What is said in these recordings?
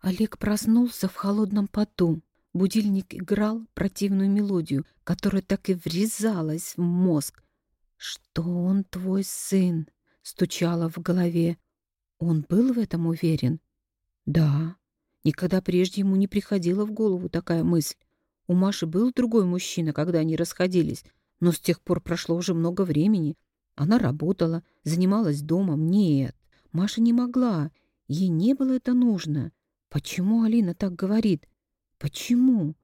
Олег проснулся в холодном поту. Будильник играл противную мелодию, которая так и врезалась в мозг. «Что он твой сын?» — стучало в голове. Он был в этом уверен? Да. Никогда прежде ему не приходила в голову такая мысль. У Маши был другой мужчина, когда они расходились, но с тех пор прошло уже много времени. Она работала, занималась домом. Нет, Маша не могла. Ей не было это нужно. Почему Алина так говорит? Почему?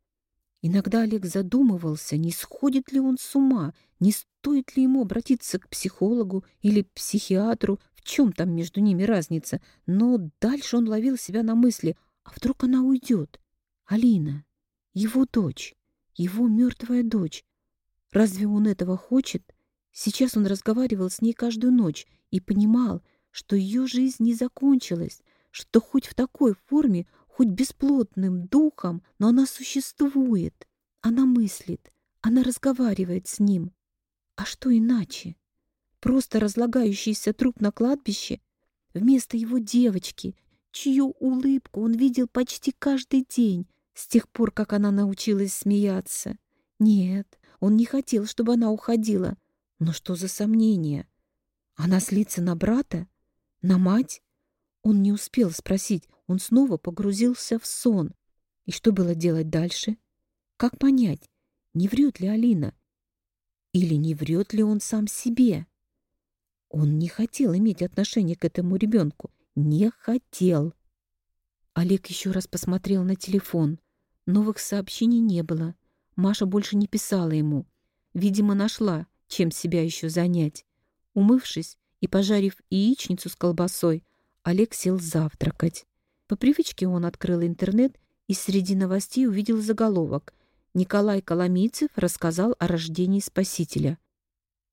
Иногда Олег задумывался, не сходит ли он с ума, не стоит ли ему обратиться к психологу или психиатру, в чем там между ними разница. Но дальше он ловил себя на мысли, а вдруг она уйдет? Алина, его дочь, его мертвая дочь. Разве он этого хочет? Сейчас он разговаривал с ней каждую ночь и понимал, что ее жизнь не закончилась, что хоть в такой форме, хоть бесплотным духом, но она существует, она мыслит, она разговаривает с ним. А что иначе? Просто разлагающийся труп на кладбище вместо его девочки, чью улыбку он видел почти каждый день с тех пор, как она научилась смеяться. Нет, он не хотел, чтобы она уходила. Но что за сомнение? Она злится на брата? На мать? Он не успел спросить, он снова погрузился в сон. И что было делать дальше? Как понять, не врет ли Алина? Или не врет ли он сам себе? Он не хотел иметь отношение к этому ребенку. Не хотел. Олег еще раз посмотрел на телефон. Новых сообщений не было. Маша больше не писала ему. Видимо, нашла, чем себя еще занять. Умывшись и пожарив яичницу с колбасой, Олег сел завтракать. По привычке он открыл интернет и среди новостей увидел заголовок «Николай Коломийцев рассказал о рождении Спасителя».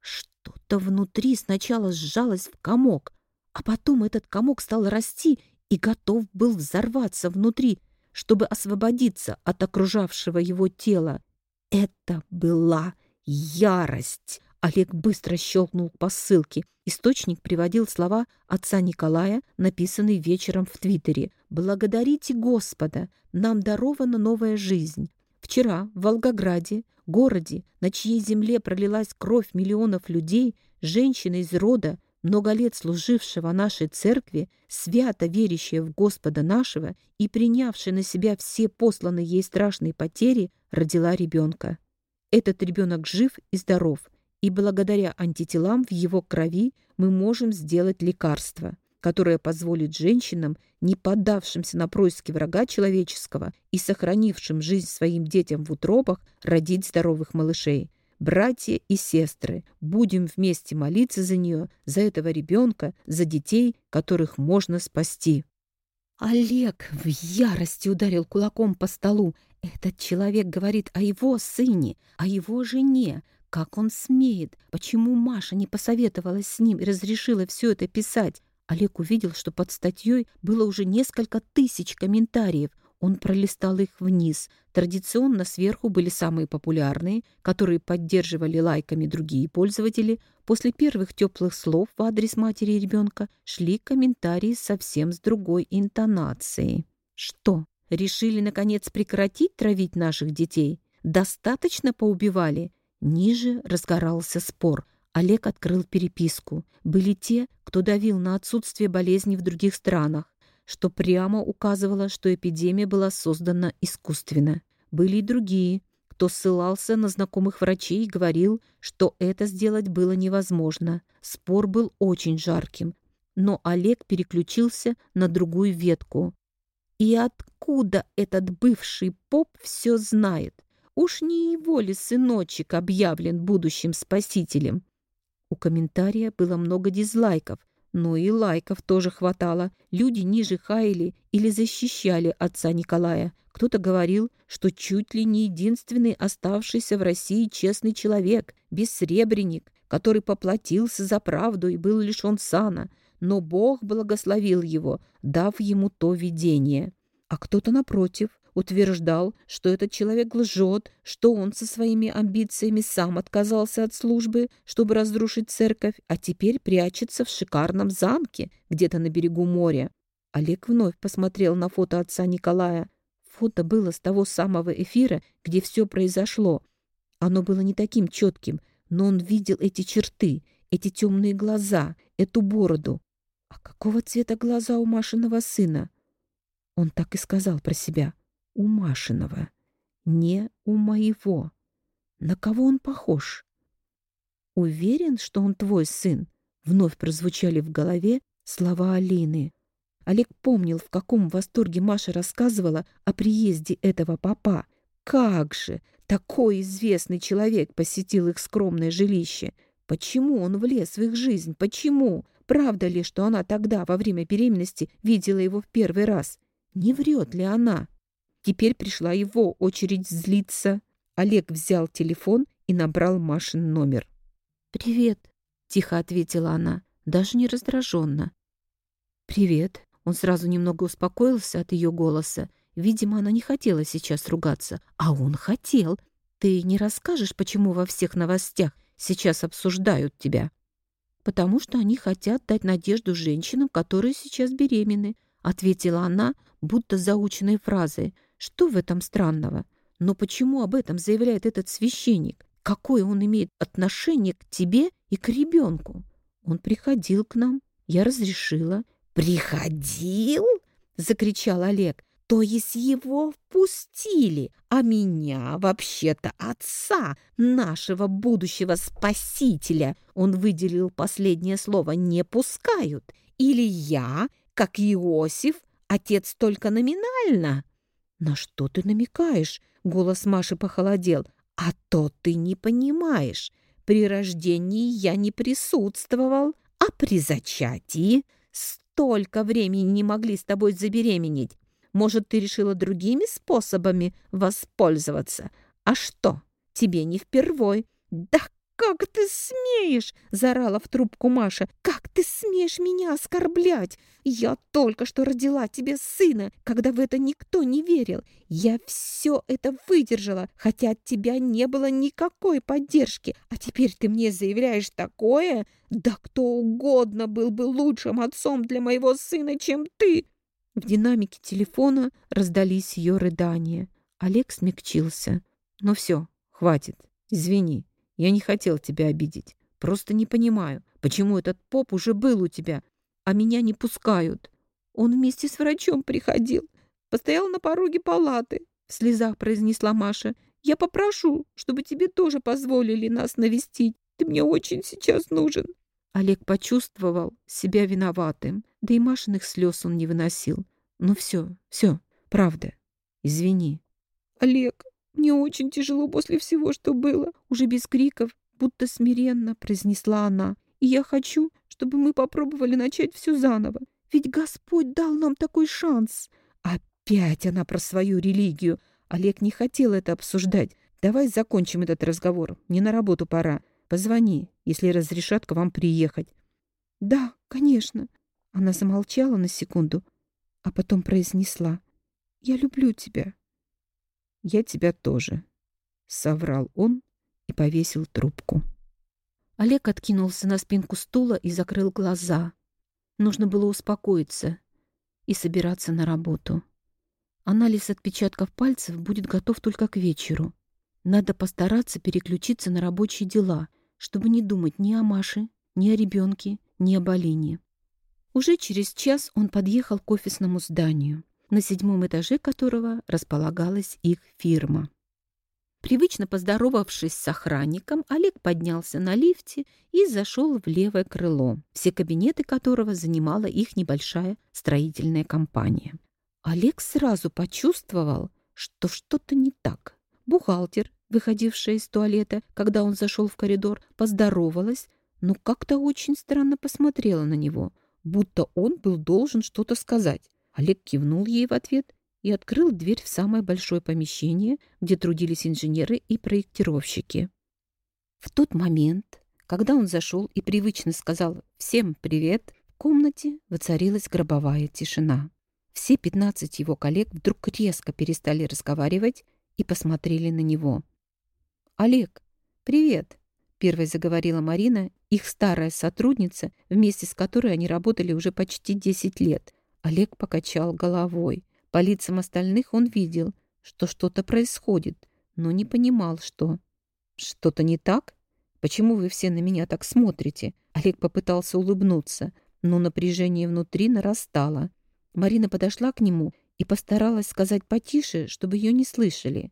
Что-то внутри сначала сжалось в комок, а потом этот комок стал расти и готов был взорваться внутри, чтобы освободиться от окружавшего его тела. Это была ярость. Олег быстро щелкнул по ссылке. Источник приводил слова отца Николая, написанные вечером в Твиттере. «Благодарите Господа! Нам дарована новая жизнь. Вчера в Волгограде, городе, на чьей земле пролилась кровь миллионов людей, женщина из рода, много лет служившего нашей церкви, свято верящая в Господа нашего и принявшая на себя все посланные ей страшные потери, родила ребенка. Этот ребенок жив и здоров – и благодаря антителам в его крови мы можем сделать лекарство, которое позволит женщинам, не поддавшимся на происки врага человеческого и сохранившим жизнь своим детям в утробах, родить здоровых малышей. Братья и сестры, будем вместе молиться за нее, за этого ребенка, за детей, которых можно спасти. Олег в ярости ударил кулаком по столу. Этот человек говорит о его сыне, о его жене, как он смеет? Почему Маша не посоветовалась с ним и разрешила все это писать? Олег увидел, что под статьей было уже несколько тысяч комментариев. Он пролистал их вниз. Традиционно сверху были самые популярные, которые поддерживали лайками другие пользователи. После первых теплых слов в адрес матери и ребенка шли комментарии совсем с другой интонацией. Что, решили, наконец, прекратить травить наших детей? Достаточно поубивали? Ниже разгорался спор. Олег открыл переписку. Были те, кто давил на отсутствие болезни в других странах, что прямо указывало, что эпидемия была создана искусственно. Были и другие, кто ссылался на знакомых врачей и говорил, что это сделать было невозможно. Спор был очень жарким, но Олег переключился на другую ветку. И откуда этот бывший поп все знает? Уж не его ли сыночек объявлен будущим спасителем? У комментария было много дизлайков, но и лайков тоже хватало. Люди ниже хаяли или защищали отца Николая. Кто-то говорил, что чуть ли не единственный оставшийся в России честный человек, бессребренник, который поплатился за правду и был лишен сана, но Бог благословил его, дав ему то видение. А кто-то, напротив, утверждал, что этот человек лжет, что он со своими амбициями сам отказался от службы, чтобы разрушить церковь, а теперь прячется в шикарном замке где-то на берегу моря. Олег вновь посмотрел на фото отца Николая. Фото было с того самого эфира, где все произошло. Оно было не таким четким, но он видел эти черты, эти темные глаза, эту бороду. А какого цвета глаза у Машиного сына? Он так и сказал про себя. У Машиного. Не у моего. На кого он похож? Уверен, что он твой сын? Вновь прозвучали в голове слова Алины. Олег помнил, в каком восторге Маша рассказывала о приезде этого папа. Как же! Такой известный человек посетил их скромное жилище. Почему он влез в их жизнь? Почему? Правда ли, что она тогда, во время беременности, видела его в первый раз? Не врет ли она? Теперь пришла его очередь злиться. Олег взял телефон и набрал Машин номер. «Привет», — тихо ответила она, даже не раздраженно. «Привет». Он сразу немного успокоился от ее голоса. Видимо, она не хотела сейчас ругаться. А он хотел. «Ты не расскажешь, почему во всех новостях сейчас обсуждают тебя?» «Потому что они хотят дать надежду женщинам, которые сейчас беременны», ответила она, будто заученной фразой. «Что в этом странного? Но почему об этом заявляет этот священник? Какое он имеет отношение к тебе и к ребенку? Он приходил к нам, я разрешила». «Приходил?» — закричал Олег. То есть его впустили, а меня, вообще-то отца, нашего будущего спасителя, он выделил последнее слово, не пускают. Или я, как Иосиф, отец только номинально? На что ты намекаешь? Голос Маши похолодел. А то ты не понимаешь. При рождении я не присутствовал, а при зачатии столько времени не могли с тобой забеременеть. Может, ты решила другими способами воспользоваться? А что, тебе не впервой? Да как ты смеешь?» — заорала в трубку Маша. «Как ты смеешь меня оскорблять? Я только что родила тебе сына, когда в это никто не верил. Я все это выдержала, хотя от тебя не было никакой поддержки. А теперь ты мне заявляешь такое? Да кто угодно был бы лучшим отцом для моего сына, чем ты!» В динамике телефона раздались ее рыдания. Олег смягчился. «Ну все, хватит. Извини, я не хотел тебя обидеть. Просто не понимаю, почему этот поп уже был у тебя, а меня не пускают. Он вместе с врачом приходил. Постоял на пороге палаты», — в слезах произнесла Маша. «Я попрошу, чтобы тебе тоже позволили нас навестить. Ты мне очень сейчас нужен». Олег почувствовал себя виноватым, да и Машиных слез он не выносил. Ну все, все, правда, извини. Олег, мне очень тяжело после всего, что было. Уже без криков, будто смиренно произнесла она. И я хочу, чтобы мы попробовали начать все заново. Ведь Господь дал нам такой шанс. Опять она про свою религию. Олег не хотел это обсуждать. Давай закончим этот разговор. Мне на работу пора. Позвони, если разрешат к вам приехать». «Да, конечно». Она замолчала на секунду, а потом произнесла. «Я люблю тебя». «Я тебя тоже», — соврал он и повесил трубку. Олег откинулся на спинку стула и закрыл глаза. Нужно было успокоиться и собираться на работу. Анализ отпечатков пальцев будет готов только к вечеру. Надо постараться переключиться на рабочие дела — чтобы не думать ни о Маше, ни о ребенке, ни об Алине. Уже через час он подъехал к офисному зданию, на седьмом этаже которого располагалась их фирма. Привычно поздоровавшись с охранником, Олег поднялся на лифте и зашел в левое крыло, все кабинеты которого занимала их небольшая строительная компания. Олег сразу почувствовал, что что-то не так. Бухгалтер, выходившая из туалета, когда он зашел в коридор, поздоровалась, но как-то очень странно посмотрела на него, будто он был должен что-то сказать. Олег кивнул ей в ответ и открыл дверь в самое большое помещение, где трудились инженеры и проектировщики. В тот момент, когда он зашел и привычно сказал «Всем привет!», в комнате воцарилась гробовая тишина. Все пятнадцать его коллег вдруг резко перестали разговаривать и посмотрели на него. «Олег, привет!» — первой заговорила Марина, их старая сотрудница, вместе с которой они работали уже почти 10 лет. Олег покачал головой. По лицам остальных он видел, что что-то происходит, но не понимал, что. «Что-то не так? Почему вы все на меня так смотрите?» Олег попытался улыбнуться, но напряжение внутри нарастало. Марина подошла к нему и постаралась сказать потише, чтобы ее не слышали.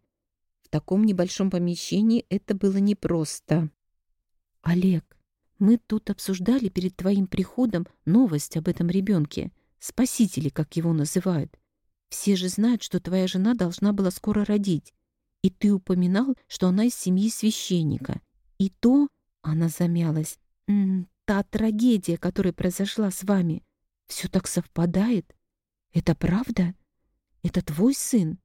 В таком небольшом помещении это было непросто. «Олег, мы тут обсуждали перед твоим приходом новость об этом ребенке, спасителе, как его называют. Все же знают, что твоя жена должна была скоро родить. И ты упоминал, что она из семьи священника. И то, она замялась, М -м, та трагедия, которая произошла с вами, все так совпадает. Это правда? Это твой сын?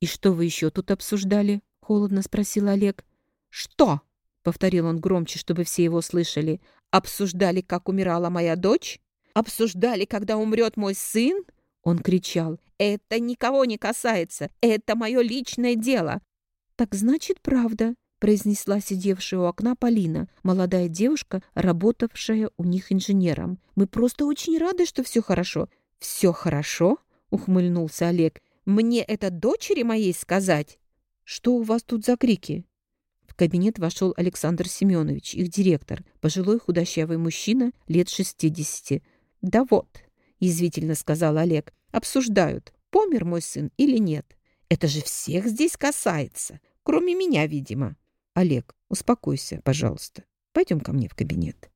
И что вы еще тут обсуждали? Холодно спросил Олег. Что? Повторил он громче, чтобы все его слышали. Обсуждали, как умирала моя дочь? Обсуждали, когда умрет мой сын? Он кричал. «Это никого не касается! Это мое личное дело!» «Так значит, правда», — произнесла сидевшая у окна Полина, молодая девушка, работавшая у них инженером. «Мы просто очень рады, что все хорошо». «Все хорошо?» — ухмыльнулся Олег. «Мне это дочери моей сказать?» «Что у вас тут за крики?» В кабинет вошел Александр Семенович, их директор, пожилой худощавый мужчина лет шестидесяти. «Да вот», — язвительно сказал Олег, — «обсуждают, помер мой сын или нет. Это же всех здесь касается, кроме меня, видимо». «Олег, успокойся, пожалуйста. Пойдем ко мне в кабинет».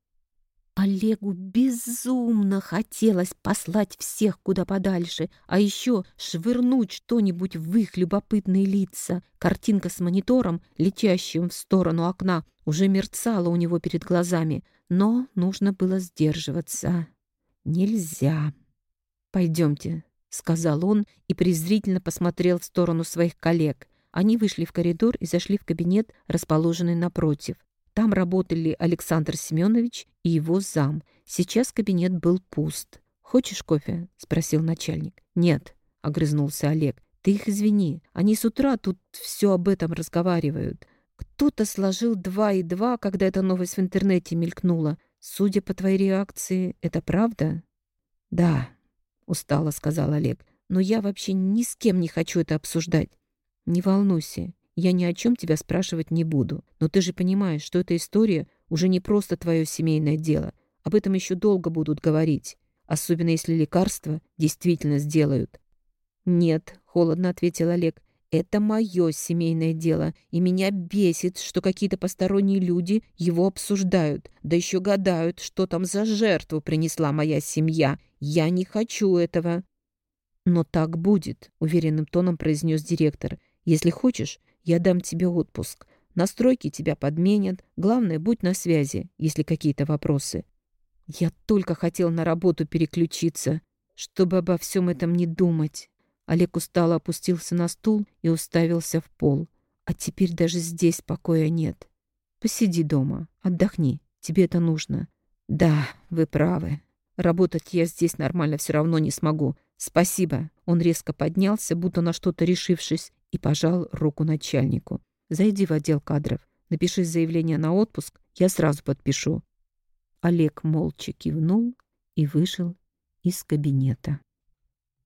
Олегу безумно хотелось послать всех куда подальше, а еще швырнуть что-нибудь в их любопытные лица. Картинка с монитором, летящим в сторону окна, уже мерцала у него перед глазами, но нужно было сдерживаться. «Нельзя». «Пойдемте», — сказал он и презрительно посмотрел в сторону своих коллег. Они вышли в коридор и зашли в кабинет, расположенный напротив. Там работали Александр Семенович и его зам. Сейчас кабинет был пуст. «Хочешь кофе?» — спросил начальник. «Нет», — огрызнулся Олег. «Ты их извини. Они с утра тут все об этом разговаривают. Кто-то сложил два и два, когда эта новость в интернете мелькнула. Судя по твоей реакции, это правда?» «Да», — устало сказал Олег. «Но я вообще ни с кем не хочу это обсуждать. Не волнуйся, я ни о чем тебя спрашивать не буду. Но ты же понимаешь, что эта история уже не просто твое семейное дело. Об этом еще долго будут говорить, особенно если лекарства действительно сделают. «Нет», — холодно ответил Олег, — «это мое семейное дело, и меня бесит, что какие-то посторонние люди его обсуждают, да еще гадают, что там за жертву принесла моя семья. Я не хочу этого». «Но так будет», — уверенным тоном произнес директор. «Если хочешь, я дам тебе отпуск. Настройки тебя подменят. Главное, будь на связи, если какие-то вопросы. Я только хотел на работу переключиться, чтобы обо всем этом не думать. Олег устало опустился на стул и уставился в пол. А теперь даже здесь покоя нет. Посиди дома, отдохни. Тебе это нужно. Да, вы правы. Работать я здесь нормально все равно не смогу. Спасибо. Он резко поднялся, будто на что-то решившись, и пожал руку начальнику. «Зайди в отдел кадров, напиши заявление на отпуск, я сразу подпишу». Олег молча кивнул и вышел из кабинета.